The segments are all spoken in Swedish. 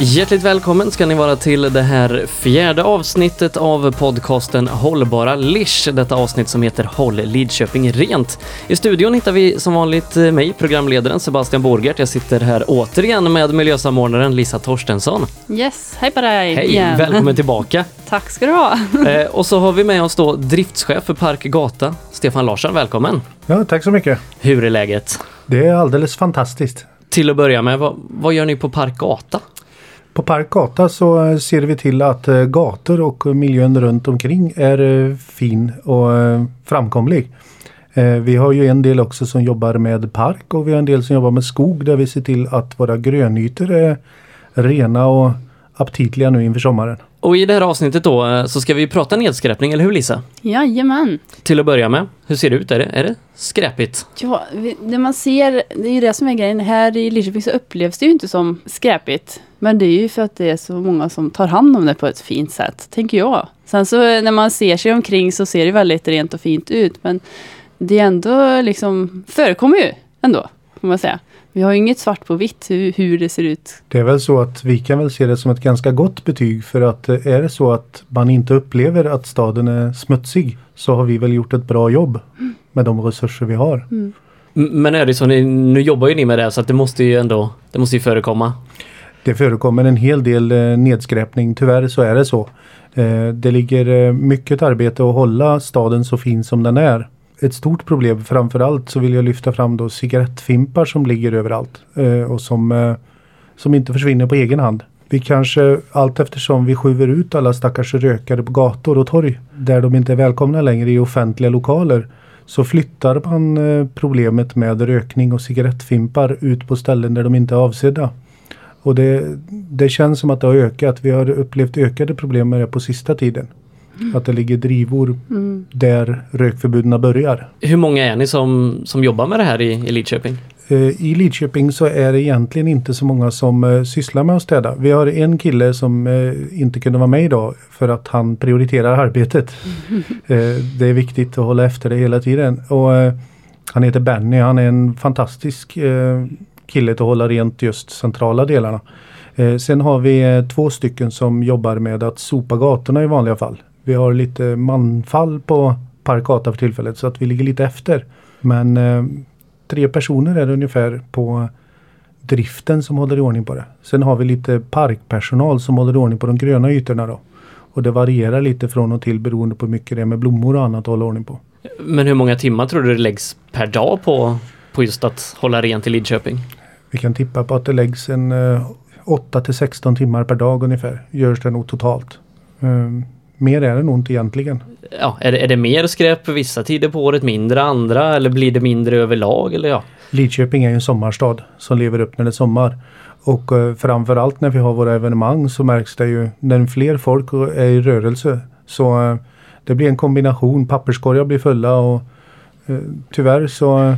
Hjärtligt välkommen ska ni vara till det här fjärde avsnittet av podcasten Hållbara Lish. Detta avsnitt som heter Håll Lidköping rent. I studion hittar vi som vanligt mig, programledaren Sebastian Borgert. Jag sitter här återigen med miljösamordnaren Lisa Torstensson. Yes, hej på dig Hej, igen. välkommen tillbaka. Tack ska du ha. Eh, och så har vi med oss då driftschef för Park Gata, Stefan Larsson. Välkommen! Ja, tack så mycket. Hur är läget? Det är alldeles fantastiskt. Till att börja med, vad, vad gör ni på Park Gata? På Park Gata så eh, ser vi till att eh, gator och miljön runt omkring är eh, fin och framkomlig. Vi har ju en del också som jobbar med park och vi har en del som jobbar med skog där vi ser till att våra grönytor är rena och aptitliga nu inför sommaren. Och i det här avsnittet då eh, så ska vi prata nedskräpning, eller hur Lisa? Jajamän. Till att börja med, hur ser det ut? Är det, är det skräpigt? Ja, det man ser, det är ju det som är grejen. Här i Lidköping så upplevs det ju inte som skräpigt. Men det är ju för att det är så många som tar hand om det på ett fint sätt, tänker jag. Sen så när man ser sig omkring så ser det väldigt rent och fint ut. Men det är ändå liksom, förekommer ju ändå, får man säga. Vi har ju inget svart på vitt hur, hur det ser ut. Det är väl så att vi kan väl se det som ett ganska gott betyg för att eh, är det så att man inte upplever att staden är smutsig så har vi väl gjort ett bra jobb med de resurser vi har. M- Men är det så, nu jobbar ju ni med det så att det måste ju ändå, det måste ju förekomma. Det förekommer en hel del eh, nedskräpning, tyvärr så är det så. Eh, det ligger mycket arbete att hålla staden så fin som den är. Ett stort problem framförallt så vill jag lyfta fram då cigarettfimpar som ligger överallt eh, och som, eh, som inte försvinner på egen hand. Vi kanske allt eftersom vi skjuver ut alla stackars rökare på gator och torg där de inte är välkomna längre i offentliga lokaler så flyttar man eh, problemet med rökning och cigarettfimpar ut på ställen där de inte är avsedda. Och det, det känns som att det har ökat. Vi har upplevt ökade problem med det på sista tiden. Att det ligger drivor där rökförbuden börjar. Hur många är ni som, som jobbar med det här i, i Lidköping? Eh, I Lidköping så är det egentligen inte så många som eh, sysslar med att städa. Vi har en kille som eh, inte kunde vara med idag för att han prioriterar arbetet. Eh, det är viktigt att hålla efter det hela tiden. Och, eh, han heter Benny, han är en fantastisk eh, kille att hålla rent just centrala delarna. Sen har vi två stycken som jobbar med att sopa gatorna i vanliga fall. Vi har lite manfall på Park Gata för tillfället så att vi ligger lite efter. Men eh, tre personer är det ungefär på driften som håller i ordning på det. Sen har vi lite parkpersonal som håller i ordning på de gröna ytorna då. Och det varierar lite från och till beroende på hur mycket det är med blommor och annat att hålla ordning på. Men hur många timmar tror du det läggs per dag på, på just att hålla rent i Lidköping? Vi kan tippa på att det läggs en eh, 8 till 16 timmar per dag ungefär. Görs det nog totalt. Eh, mer är det nog inte egentligen. Ja, är det, är det mer skräp vissa tider på året, mindre andra eller blir det mindre överlag? Eller ja? Lidköping är ju en sommarstad som lever upp när det är sommar. Och eh, framförallt när vi har våra evenemang så märks det ju när fler folk är i rörelse. Så eh, det blir en kombination. Papperskorgar blir fulla och eh, tyvärr så eh,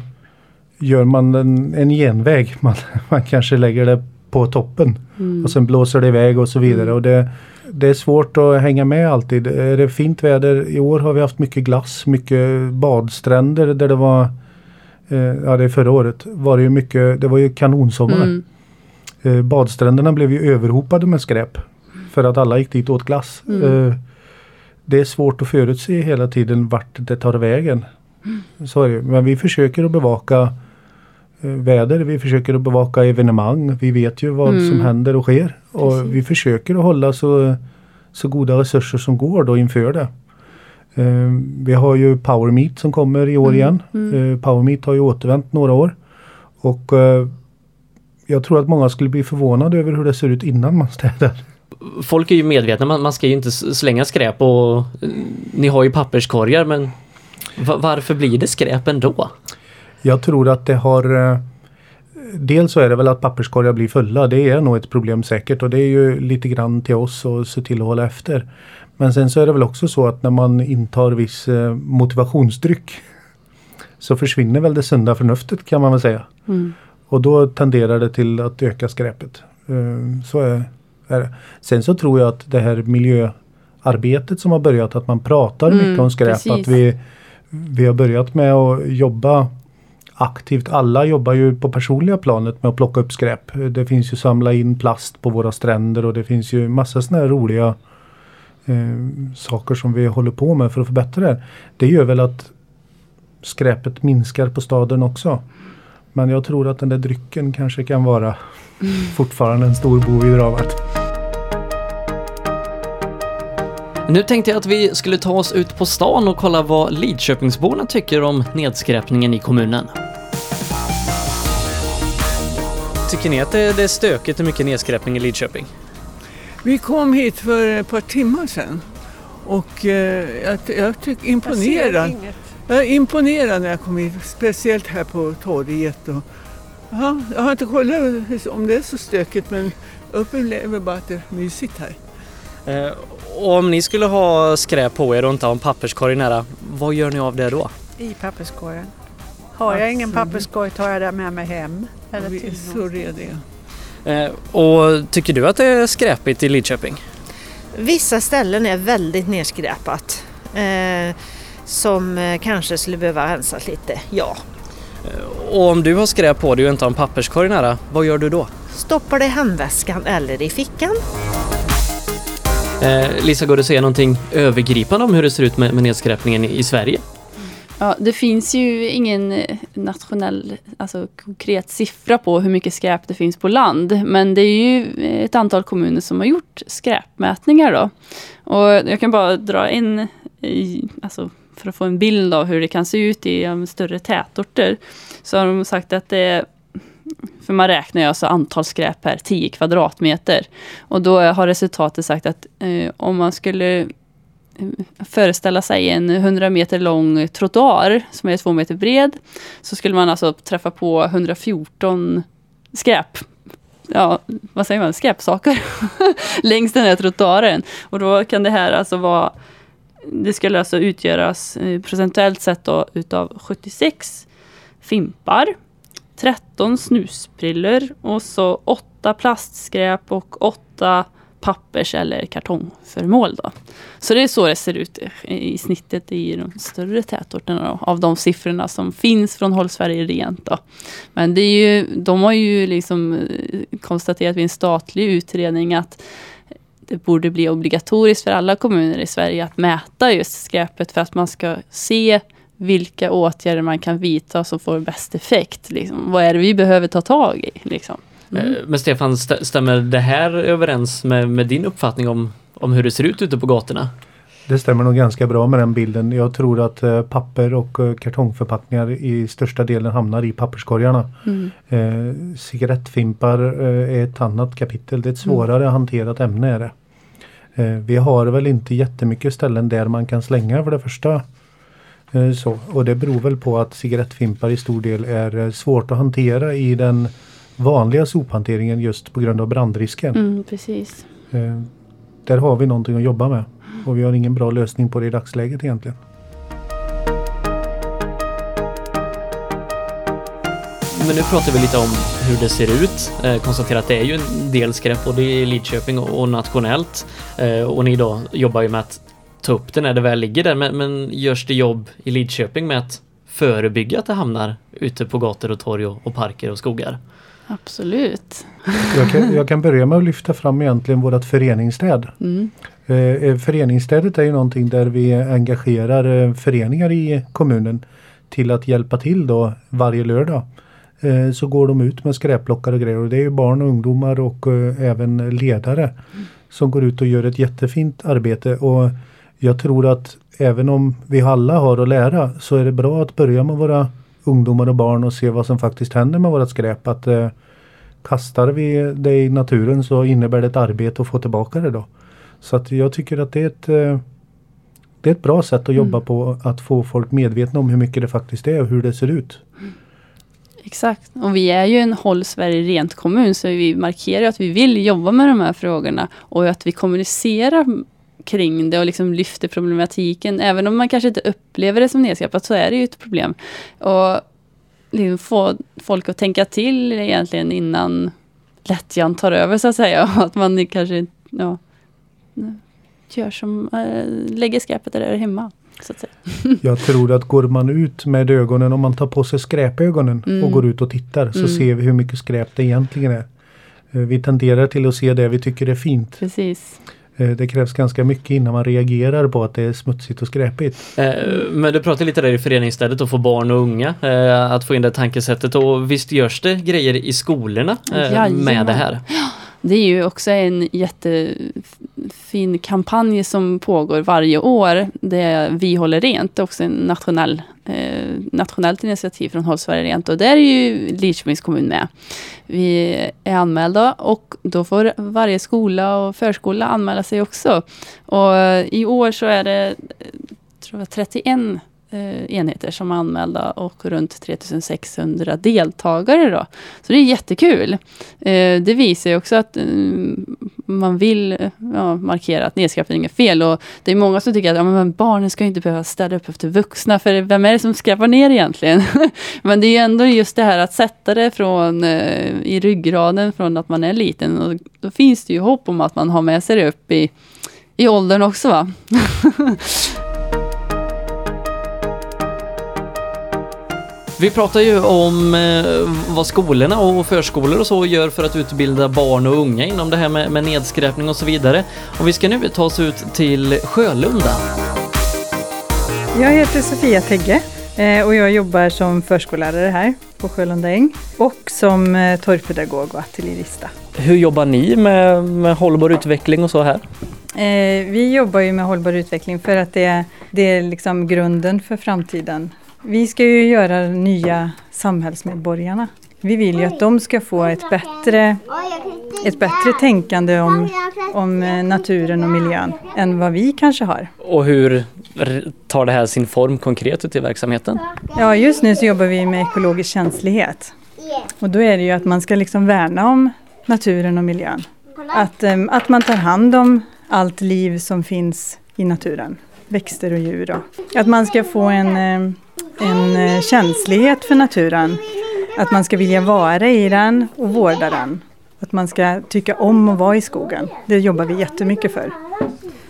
gör man en, en genväg. Man, man kanske lägger det på toppen och sen blåser det iväg och så vidare. Och det, det är svårt att hänga med alltid. Är det fint väder i år har vi haft mycket glass, mycket badstränder där det var Eh, ja, det är förra året. Var det, ju mycket, det var ju kanonsommar. Mm. Eh, badstränderna blev ju överhopade med skräp. För att alla gick dit och åt glass. Mm. Eh, det är svårt att förutse hela tiden vart det tar vägen. Så är det. Men vi försöker att bevaka väder. Vi försöker att bevaka evenemang. Vi vet ju vad Mm. som händer och sker. Och Precis. vi försöker att hålla så, så goda resurser som går då inför det. Eh, vi har ju Power Meet som kommer i år Mm, igen. mm. Eh, Power Meet har ju återvänt några år. Och eh, jag tror att många skulle bli förvånade över hur det ser ut innan man städar. Folk är ju medvetna, man, man ska ju inte slänga skräp och eh, ni har ju papperskorgar men va- varför blir det skräp ändå? Jag tror att det har eh, Dels så är det väl att papperskorgar blir fulla. Det är nog ett problem säkert och det är ju lite grann till oss att se till att hålla efter. Men sen så är det väl också så att när man intar viss eh, motivationsdryck så försvinner väl det sunda förnuftet kan man väl säga. Mm. Och då tenderar det till att öka skräpet. Eh, Så är, är det. Sen så tror jag att det här miljöarbetet som har börjat, att man pratar Mm, mycket om skräp. precis. Att vi, vi har börjat med att jobba aktivt. Alla jobbar ju på personliga planet med att plocka upp skräp. Det finns ju samla in plast på våra stränder och det finns ju massa sådana här roliga eh, saker som vi håller på med för att förbättra det. Det gör väl att skräpet minskar på staden också. Men jag tror att den där drycken kanske kan vara fortfarande en stor bov i dramat. Nu tänkte jag att vi skulle ta oss ut på stan och kolla vad Lidköpingsborna tycker om nedskräpningen i kommunen. Tycker ni att det, det är stökigt och mycket nedskräpning i Lidköping? Vi kom hit för ett par timmar sedan och eh, jag, jag tycker imponerad. Jag är imponerad när jag kom hit, speciellt här på torget. Och, ja, jag har inte kollat om det är så stökigt men jag upplever bara att det är mysigt här. Eh, och om ni skulle ha skräp på er och inte ha en papperskorg nära, vad gör ni av det då? I papperskorgen. Har jag ingen papperskorg tar jag det med mig hem. Eller Vi är till så rediga. Eh, och tycker du att det är skräpigt i Lidköping? Vissa ställen är väldigt nedskräpat. Eh, som eh, kanske skulle behöva rensas lite, ja. Och om du har skräp på dig och inte har en papperskorg nära, vad gör du då? Stoppar det i handväskan eller i fickan. Eh, Lisa, går det att säga någonting övergripande om hur det ser ut med, med nedskräpningen i, i Sverige? Ja, det finns ju ingen eh, nationell, alltså konkret siffra på hur mycket skräp det finns på land. Men det är ju eh, ett antal kommuner som har gjort skräpmätningar då. Och jag kan bara dra in, i, eh, alltså för att få en bild av hur det kan se ut i större tätorter. Så har de sagt att det är för man räknar ju alltså antal skräp per 10 kvadratmeter. Och då har resultatet sagt att eh, om man skulle föreställa sig en 100 meter lång trottoar som är två meter bred. Så skulle man alltså träffa på 114 skräp. Ja, vad säger man? Skräpsaker längs den här trottoaren. Och då kan det här alltså vara det skulle alltså utgöras eh, procentuellt sett då utav 76 fimpar, 13 snusprillor och så 8 plastskräp och 8 pappers eller kartongföremål. Då. Så det är så det ser ut i snittet i de större tätorterna då, av de siffrorna som finns från Håll Sverige Rent. Då. Men det är ju, de har ju liksom eh, konstaterat vid en statlig utredning att det borde bli obligatoriskt för alla kommuner i Sverige att mäta just skräpet för att man ska se vilka åtgärder man kan vidta som får bäst effekt. Liksom. Vad är det vi behöver ta tag i? Liksom. Mm. Men Stefan, st stämmer det här överens med, med din uppfattning om, om hur det ser ut ute på gatorna? Det stämmer nog ganska bra med den bilden. Jag tror att eh, papper och eh, kartongförpackningar i största delen hamnar i papperskorgarna. Mm. Eh, cigarettfimpar eh, är ett annat kapitel. Det är ett svårare hanterat ämne. Är det. Eh, vi har väl inte jättemycket ställen där man kan slänga för det första. Eh, så. Och det beror väl på att cigarettfimpar i stor del är eh, svårt att hantera i den vanliga sophanteringen just på grund av brandrisken. Mm, precis. Eh, där har vi någonting att jobba med. Och vi har ingen bra lösning på det i dagsläget egentligen. Men nu pratar vi lite om hur det ser ut. Eh, konstatera att det är ju en del skräp både i Lidköping och, och nationellt. Eh, och ni då jobbar ju med att ta upp det när det väl ligger där. Men, men görs det jobb i Lidköping med att förebygga att det hamnar ute på gator och torg och, och parker och skogar? Absolut. Jag kan, jag kan börja med att lyfta fram egentligen vårt föreningsstäd. Mm. Eh, föreningsstädet är ju någonting där vi engagerar eh, föreningar i kommunen till att hjälpa till då varje lördag. Eh, så går de ut med skräpplockar och grejer och det är ju barn och ungdomar och eh, även ledare som går ut och gör ett jättefint arbete och jag tror att även om vi alla har att lära så är det bra att börja med våra ungdomar och barn och se vad som faktiskt händer med vårt skräp. Att eh, kastar vi det i naturen så innebär det ett arbete att få tillbaka det då. Så att jag tycker att det är ett eh, det är ett bra sätt att jobba Mm. på att få folk medvetna om hur mycket det faktiskt är och hur det ser ut. Exakt. Och vi är ju en Håll Sverige Rent kommun, så vi markerar att vi vill jobba med de här frågorna och att vi kommunicerar kring det och liksom lyfter problematiken. Även om man kanske inte upplever det som nedskräpat så är det ju ett problem. Och liksom få folk att tänka till egentligen innan lättjan tar över så att säga. Och att man kanske ja, gör som, äh, lägger skräpet där hemma. Så att säga. Jag tror att går man ut med ögonen, om man tar på sig skräpögonen Mm. och går ut och tittar så Mm. ser vi hur mycket skräp det egentligen är. Eh, Vi tenderar till att se det vi tycker är fint. Precis. Eh, Det krävs ganska mycket innan man reagerar på att det är smutsigt och skräpigt. Eh, Men du pratade lite där i föreningsstället att få barn och unga eh, att få in det tankesättet och visst görs det grejer i skolorna med Jajamän. det här? Det är ju också en jättefin kampanj som pågår varje år. Det är Vi håller rent. Det är också en nationell, eh, nationellt initiativ från Håll Sverige Rent. Och där är ju Lidköpings kommun med. Vi är anmälda och då får varje skola och förskola anmäla sig också. Och i år så är det eh, tror jag, 31 eh, enheter som är anmälda och runt 3600 deltagare. Då. Så det är jättekul. Eh, det visar ju också att eh, man vill eh, ja, markera att nedskräpning är fel. Och det är många som tycker att ja, men barnen ska inte behöva städa upp efter vuxna, för vem är det som skräpar ner egentligen? men det är ju ändå just det här att sätta det från, eh, i ryggraden från att man är liten. Och då finns det ju hopp om att man har med sig det upp i, i åldern också. Va? Vi pratar ju om eh, vad skolorna och förskolor och så gör för att utbilda barn och unga inom det här med, med nedskräpning och så vidare. Och vi ska nu ta oss ut till Sjölunda. Jag heter Sofia Tegge eh, och jag jobbar som förskollärare här på Sjölunda äng och som eh, torgpedagog och ateljerista. Hur jobbar ni med, med hållbar utveckling och så här? Vi jobbar ju med hållbar utveckling för att det, det är liksom grunden för framtiden. Vi ska ju göra nya samhällsmedborgarna. Vi vill ju att de ska få ett bättre, ett bättre tänkande om, om eh, naturen och miljön än vad vi kanske har. Och hur tar det här sin form konkret ute i verksamheten? Ja, just nu så jobbar vi med ekologisk känslighet. Och då är det ju att man ska liksom värna om naturen och miljön. Att, em, att man tar hand om allt liv som finns i naturen. Växter och djur. Och att man ska få en, em, en eh, känslighet för naturen. Att man ska vilja vara i den och vårda den. Att man ska tycka om att vara i skogen. Det jobbar vi jättemycket för.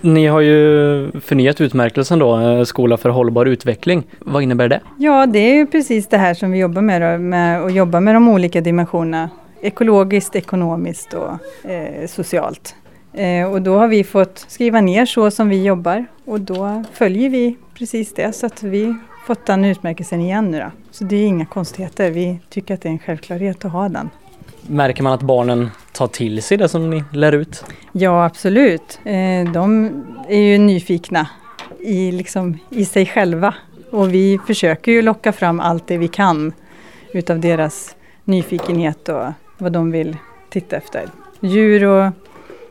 Ni har ju förnyat utmärkelsen då, eh, Skola för hållbar utveckling. Vad innebär det? Ja, det är ju precis det här som vi jobbar med, då, med att jobba med de olika dimensionerna. Ekologiskt, ekonomiskt och eh, socialt. Eh, och då har vi fått skriva ner så som vi jobbar och då följer vi precis det så att vi fått den utmärkelsen igen nu då. Så det är inga konstigheter, vi tycker att det är en självklarhet att ha den. Märker man att barnen tar till sig det som ni lär ut? Ja, absolut. Eh, de är ju nyfikna i, liksom, i sig själva. Och vi försöker ju locka fram allt det vi kan utav deras nyfikenhet och vad de vill titta efter. Djur och,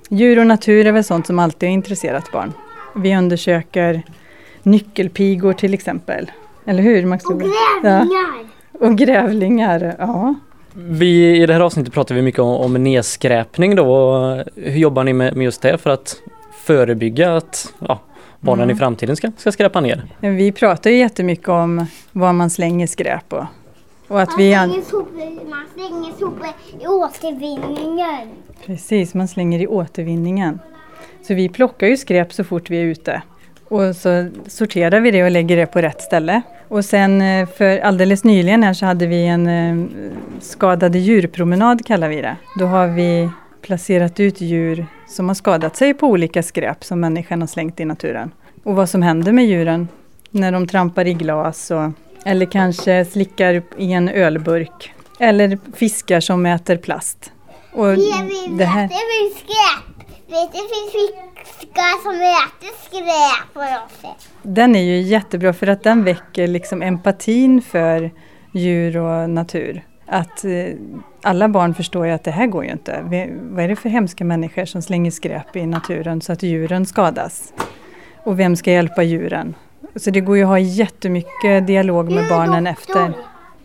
djur och natur är väl sånt som alltid har intresserat barn. Vi undersöker nyckelpigor till exempel. Eller hur Max? Och grävlingar! Ja. Och grävlingar, ja. Vi, I det här avsnittet pratar vi mycket om, om nedskräpning då. Hur jobbar ni med, med just det för att förebygga att ja, barnen Mm. i framtiden ska, ska skräpa ner? Vi pratar ju jättemycket om var man slänger skräp och, och att vi... Man slänger sopor, man slänger sopor i återvinningen. Precis, man slänger i återvinningen. Så vi plockar ju skräp så fort vi är ute. Och så sorterar vi det och lägger det på rätt ställe. Och sen eh, för alldeles nyligen här så hade vi en eh, skadade djurpromenad kallar vi det. Då har vi placerat ut djur som har skadat sig på olika skräp som människan har slängt i naturen. Och vad som händer med djuren när de trampar i glas och, eller kanske slickar i en ölburk. Eller fiskar som äter plast. Och Det här, finns skräp. Vet, finns fiskar som äter skräp på något sätt. Den är ju jättebra för att den väcker liksom empatin för djur och natur. Att eh, alla barn förstår ju att det här går ju inte. Vad är det för hemska människor som slänger skräp i naturen så att djuren skadas? Och vem ska hjälpa djuren? Så det går ju att ha jättemycket dialog med barnen efter.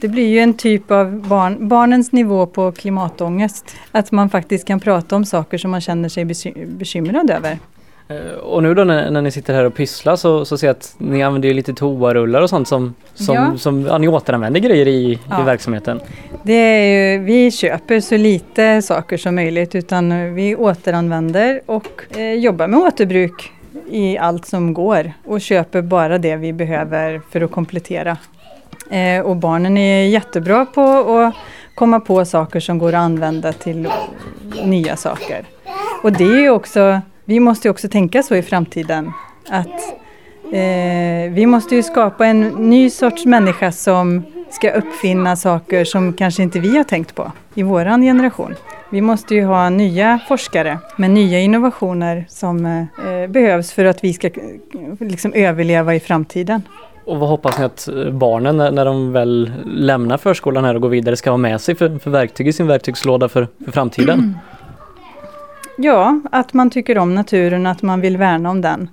Det blir ju en typ av barn, barnens nivå på klimatångest. Att man faktiskt kan prata om saker som man känner sig beky- bekymrad över. Eh, Och nu då när, när ni sitter här och pysslar så, så ser jag att ni använder ju lite toarullar och sånt som, som, Ja. som ja, ni återanvänder grejer i, Ja. i verksamheten. Det är ju, vi köper så lite saker som möjligt utan vi återanvänder och eh, jobbar med återbruk i allt som går och köper bara det vi behöver för att komplettera. Eh, och barnen är jättebra på att komma på saker som går att använda till nya saker. Och det är också, vi måste också tänka så i framtiden att eh, vi måste ju skapa en ny sorts människa som ska uppfinna saker som kanske inte vi har tänkt på i våran generation. Vi måste ju ha nya forskare med nya innovationer som eh, behövs för att vi ska eh, liksom överleva i framtiden. Och vad hoppas ni att eh, barnen när, när de väl lämnar förskolan här och går vidare ska ha med sig för, för verktyg i sin verktygslåda för, för framtiden? Ja, att man tycker om naturen, att man vill värna om den.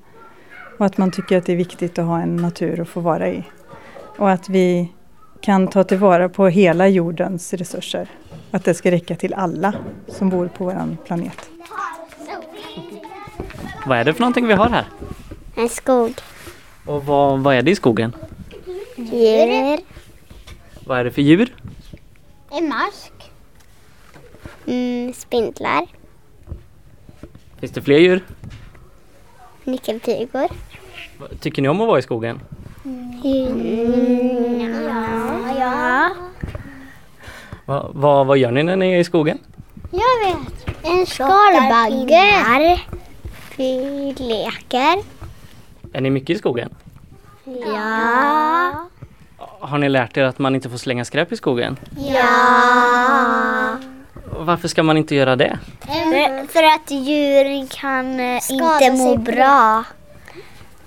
Och att man tycker att det är viktigt att ha en natur att få vara i. Och att vi kan ta tillvara på hela jordens resurser. Att det ska räcka till alla som bor på vår planet. Vad är det för någonting vi har här? En skog. Och vad, vad är det i skogen? Djur. Vad är det för djur? En mask. Mm, spindlar. Finns det fler djur? Nyckelpigor. Vad- Tycker ni om att vara i skogen? Mm, ja. ja. Va, vad, vad gör ni när ni är i skogen? Jag vet. En skalbagge. Vi leker. Är ni mycket i skogen? Ja. Har ni lärt er att man inte får slänga skräp i skogen? Ja. Varför ska man inte göra det? För, för att djur kan eh, inte må bra.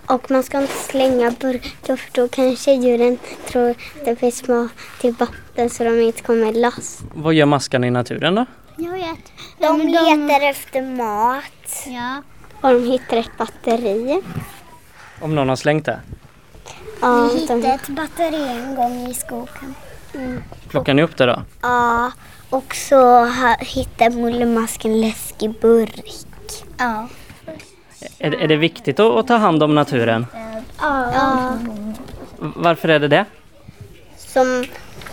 Och man ska inte slänga burkar för då kanske djuren tror att det finns mat i vatten så de inte kommer loss. Vad gör maskarna i naturen då? Jag vet. De, letar efter mat. Ja. Och de hittar ett batteri. Om någon har slängt det? Ja, Vi hittade ett batteri en gång i skogen. Plockar ni upp det då? Ja, och så hittade Mullemasken en läskig burk. Ja. Är, är det viktigt att, att ta hand om naturen? ja. Varför är det det? Som,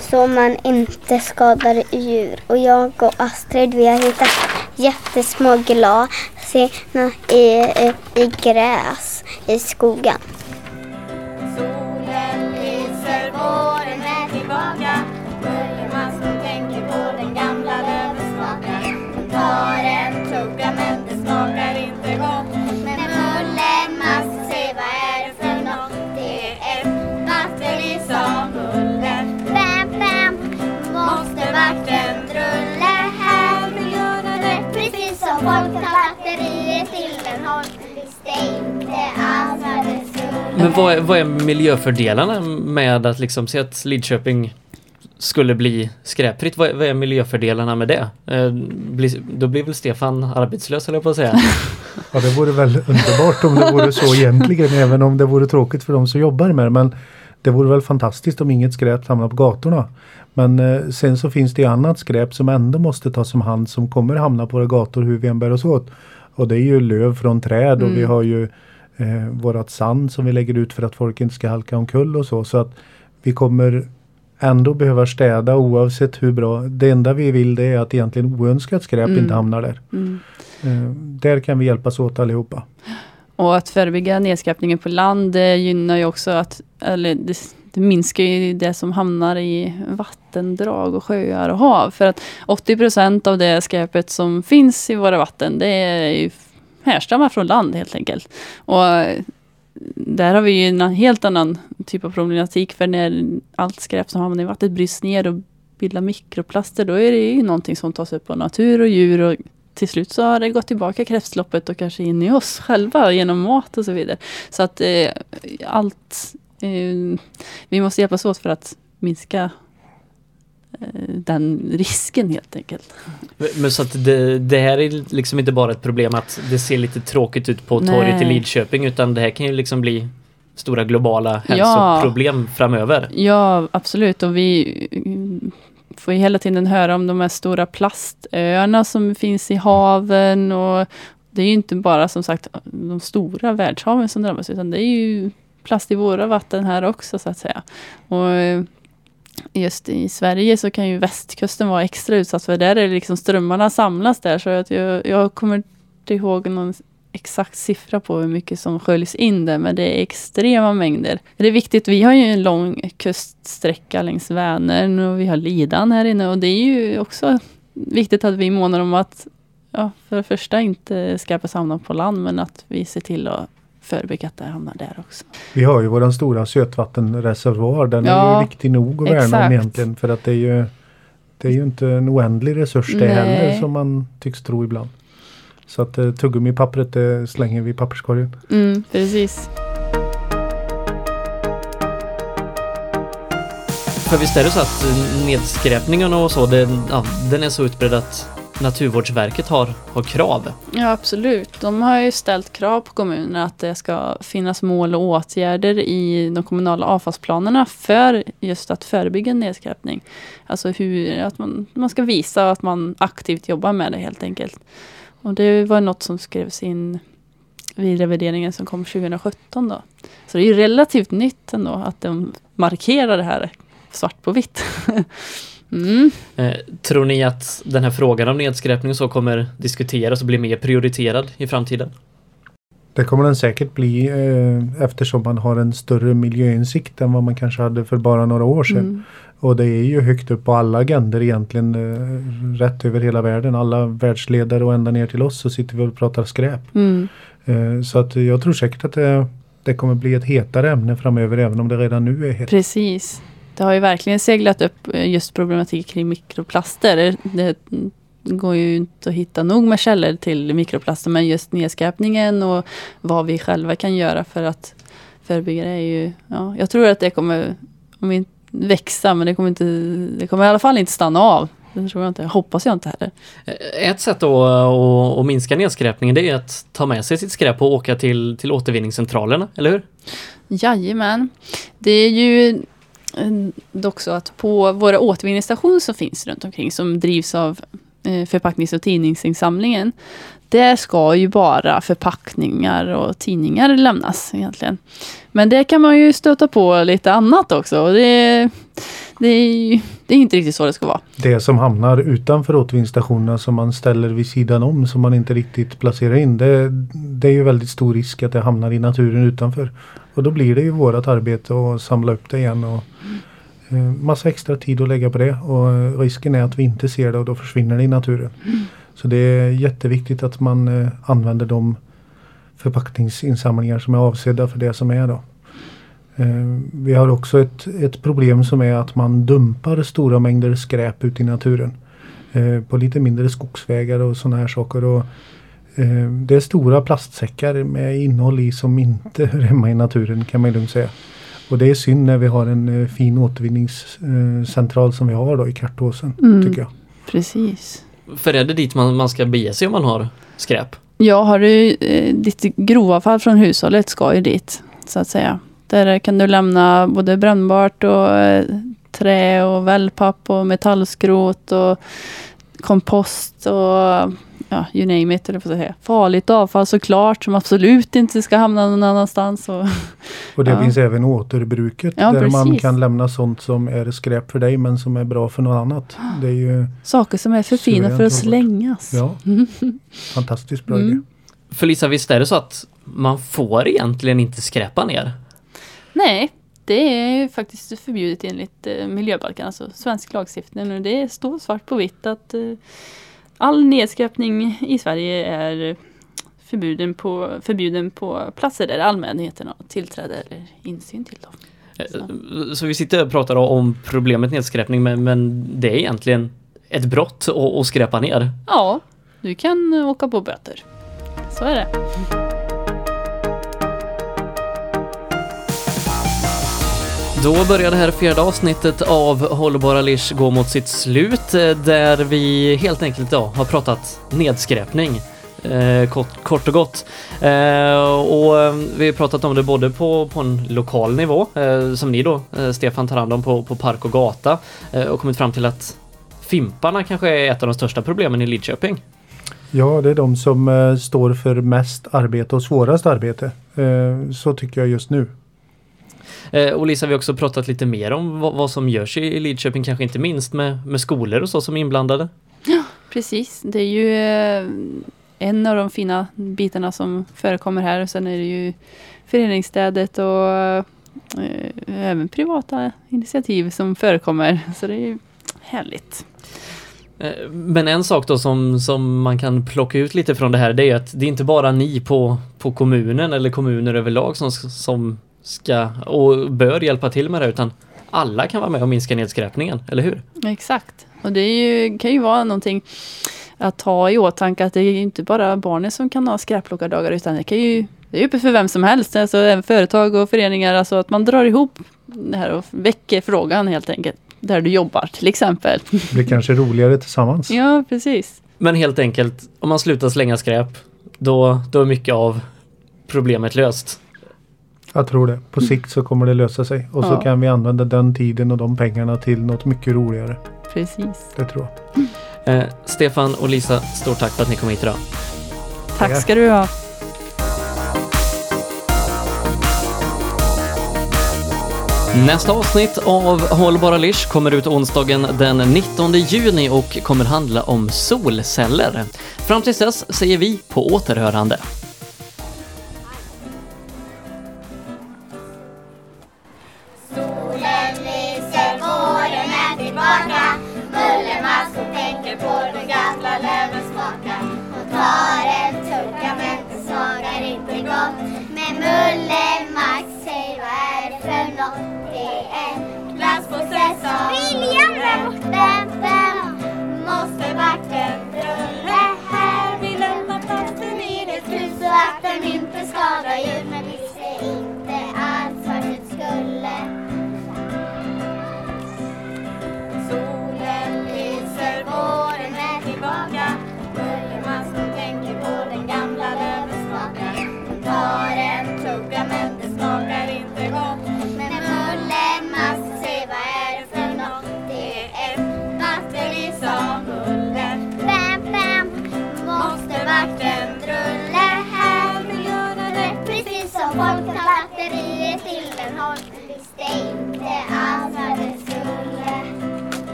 så man inte skadar djur. Och jag och Astrid vi har hittat jättesmå glas i, i, i gräs i skogen. Solen lyser, våren är tillbaka Börjar man Mullemasken tänker på den gamla lövsmaken Men vad är, vad är miljöfördelarna med att liksom se att Lidköping skulle bli skräpfritt? Vad är, vad är miljöfördelarna med det? Eh, bli, då blir väl Stefan arbetslös höll jag på att säga. Ja, det vore väl underbart om det vore så egentligen, även om det vore tråkigt för de som jobbar med det. Men det vore väl fantastiskt om inget skräp hamnar på gatorna. Men eh, sen så finns det ju annat skräp som ändå måste tas om hand som kommer hamna på våra gator hur vi än bär oss åt. Och det är ju löv från träd och vi har ju eh, vårat sand som vi lägger ut för att folk inte ska halka omkull och så. Så att vi kommer ändå behöva städa oavsett hur bra. Det enda vi vill det är att egentligen oönskat skräp inte hamnar där. Mm. Eh, där kan vi hjälpas åt allihopa. Och att förebygga nedskräpningen på land det gynnar ju också att, eller det, det minskar ju det som hamnar i vattendrag och sjöar och hav. För att 80 procent av det skräpet som finns i våra vatten, det är ju härstammar från land helt enkelt. Och eh, där har vi ju en helt annan typ av problematik för när allt skräp som hamnar i vattnet bryts ner och bildar mikroplaster, då är det ju någonting som tas upp av natur och djur och till slut så har det gått tillbaka kretsloppet och kanske in i oss själva genom mat och så vidare. Så att eh, allt, eh, vi måste hjälpas åt för att minska den risken helt enkelt. Men så att det, det här är liksom inte bara ett problem att det ser lite tråkigt ut på torget i. Lidköping utan det här kan ju liksom bli stora globala Ja. hälsoproblem framöver. Ja, absolut. Och vi mm, får ju hela tiden höra om de här stora plastöarna som finns i haven. Och det är ju inte bara som sagt de stora världshaven som drabbas, utan det är ju plast i våra vatten här också så att säga. Och eh, just i Sverige så kan ju västkusten vara extra utsatt för där är det liksom strömmarna samlas där. Så att jag, jag kommer inte ihåg någon exakt siffra på hur mycket som sköljs in där, men det är extrema mängder. Det är viktigt, vi har ju en lång kuststräcka längs Vänern och vi har Lidan här inne och det är ju också viktigt att vi månar om att ja, för det första inte skräpet hamnar på land, men att vi ser till att förebygga att det hamnar där också. Vi har ju våran stora sötvattenreservoar. Den är Ja, ju viktig nog att värna om egentligen. För att det är ju det är ju inte en oändlig resurs det Nej. heller som man tycks tro ibland. Så att eh, tuggummi-pappret det slänger vi i papperskorgen. Mm, precis. För visst är det så att eh, nedskräpningen och så, den, ja, den är så utbredd att Naturvårdsverket har, har krav. Ja, absolut. De har ju ställt krav på kommunerna att det ska finnas mål och åtgärder i de kommunala avfallsplanerna för just att förebygga nedskräpning. Alltså hur, att man, man ska visa att man aktivt jobbar med det helt enkelt. Och det var något som skrevs in vid revideringen som kom 2017 då. Så det är ju relativt nytt ändå att de markerar det här svart på vitt. mm. Eh, tror ni att den här frågan om nedskräpning och så kommer diskuteras och bli mer prioriterad i framtiden? Det kommer den säkert bli eh, eftersom man har en större miljöinsikt än vad man kanske hade för bara några år sedan. Mm. Och det är ju högt upp på alla agendor egentligen. Eh, rätt över hela världen. Alla världsledare och ända ner till oss så sitter vi och pratar skräp. Mm. Eh, så att jag tror säkert att det, det kommer bli ett hetare ämne framöver även om det redan nu är hett. Precis. Det har ju verkligen seglat upp eh, just problematik kring mikroplaster. Det går ju inte att hitta nog med källor till mikroplaster, men just nedskräpningen och vad vi själva kan göra för att förebygga det är ju, ja, jag tror att det kommer, om inte växa, men det kommer inte, det kommer i alla fall inte stanna av. Det tror jag inte, hoppas jag inte heller. Eh, Ett sätt då att, minska nedskräpningen det är att ta med sig sitt skräp och åka till, till återvinningscentralerna, eller hur? Jajamän. Det är ju Eh, dock så att på våra återvinningsstationer som finns runt omkring som drivs av eh, förpacknings och tidningsinsamlingen. Där ska ju bara förpackningar och tidningar lämnas egentligen. Men det kan man ju stöta på lite annat också. Och det, det, är, ju- det är inte riktigt så det ska vara. Det som hamnar utanför återvinningsstationerna som man ställer vid sidan om som man inte riktigt placerar in. Det, det är ju väldigt stor risk att det hamnar i naturen utanför. Och då blir det ju vårat arbete att samla upp det igen. Och, eh, massa extra tid att lägga på det. Och eh, risken är att vi inte ser det och då försvinner det i naturen. Så det är jätteviktigt att man eh, använder de förpackningsinsamlingar som är avsedda för det som är då. Eh, Vi har också ett, ett problem som är att man dumpar stora mängder skräp ut i naturen. Eh, På lite mindre skogsvägar och sådana här saker. Och, eh, det är stora plastsäckar med innehåll i som inte hör hemma i naturen kan man lugnt säga. Och det är synd när vi har en eh, fin återvinningscentral som vi har då i Kartåsen. Mm. Tycker jag. Precis. För är det dit man, man ska bege sig om man har skräp? Ja, har du eh, ditt grovavfall från hushållet ska ju dit, så att säga. Där kan du lämna både brännbart och eh, trä och wellpapp och metallskrot och kompost och ja, you name it, eller säga. Farligt avfall såklart, som absolut inte ska hamna någon annanstans. Och, Och det Ja. finns även återbruket Ja, där man precis. kan lämna sånt som är skräp för dig men som är bra för något annat. Det är ju saker som är för fina för att slängas. ja, fantastiskt bra Mm. idé. För Lisa, visst är det så att man får egentligen inte skräpa ner? Nej, det är ju faktiskt förbjudet enligt eh, miljöbalken, alltså svensk lagstiftning. Och det står svart på vitt att eh, all nedskräpning i Sverige är förbjuden på, förbjuden på platser där allmänheten har tillträde eller insyn till dem. Eh, Så vi sitter och pratar om problemet nedskräpning men, men det är egentligen ett brott att, skräpa ner. Ja, du kan åka på böter. Så är det. Då börjar det här fjärde avsnittet av Hållbara Lish gå mot sitt slut eh, där vi helt enkelt då har pratat nedskräpning. Eh, kort, kort och gott. Eh, och eh, vi har pratat om det både på, på en lokal nivå, eh, som ni då, eh, Stefan, tar hand om på, på park och gata, eh, och kommit fram till att Fimparna kanske är ett av de största problemen i Lidköping. Ja, det är de som eh, står för mest arbete och svårast arbete. Eh, så tycker jag just nu. Eh, och Lisa, vi har också pratat lite mer om vad, vad som görs i, Lidköping, kanske inte minst med, med skolor och så som är inblandade. Precis, det är ju eh, en av de fina bitarna som förekommer här. Och sen är det ju föreningsstädet och eh, även privata initiativ som förekommer. Så det är ju härligt. Eh, Men en sak då som, som man kan plocka ut lite från det här det är att det är inte bara ni på, på kommunen eller kommuner överlag som, som ska och bör hjälpa till med det utan alla kan vara med och minska nedskräpningen, eller hur? Exakt. Och det ju, kan ju vara någonting att ta i åtanke att det är inte bara barnen som kan ha skräpplockardagar utan det kan ju det är uppe för vem som helst, alltså även företag och föreningar, alltså att man drar ihop det här och väcker frågan helt enkelt. Där du jobbar till exempel. Det blir kanske roligare tillsammans. Ja, precis. Men helt enkelt, om man slutar slänga skräp, då, då är mycket av problemet löst. Jag tror det. På sikt så kommer det lösa sig. Och så Ja. kan vi använda den tiden och de pengarna till något mycket roligare. Precis. Det tror jag. Eh, Stefan och Lisa, stort tack för att ni kom hit idag. Tack ska du ha. Nästa avsnitt av Hållbara Lish kommer ut onsdagen den 19 juni och kommer handla om solceller. Fram tills dess säger vi på återhörande.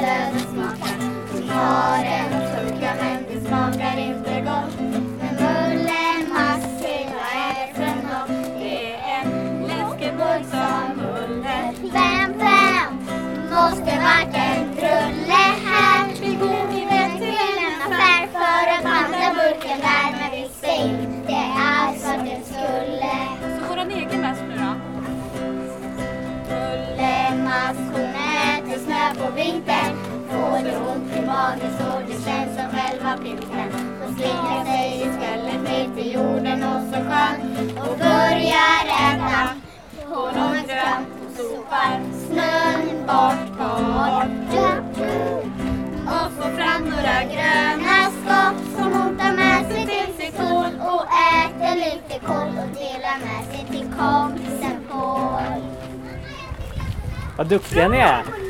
Den smakar. Vi har en tugga men det smakar inte gott Men Mullermask, säg vad är det? Det är en läskeburk som muller Bam, bam, måste vart vintern Får du ont i magen så du känns som själva pinten. Hon slingar sig istället ner till jorden och så sjön Och börjar äta på någon strand och sopar snön bort, bort bort Och får fram några gröna skott som hon tar med sig till sin hål Och äter lite kol och delar med sig till kompisen Paul Vad duktiga ni är!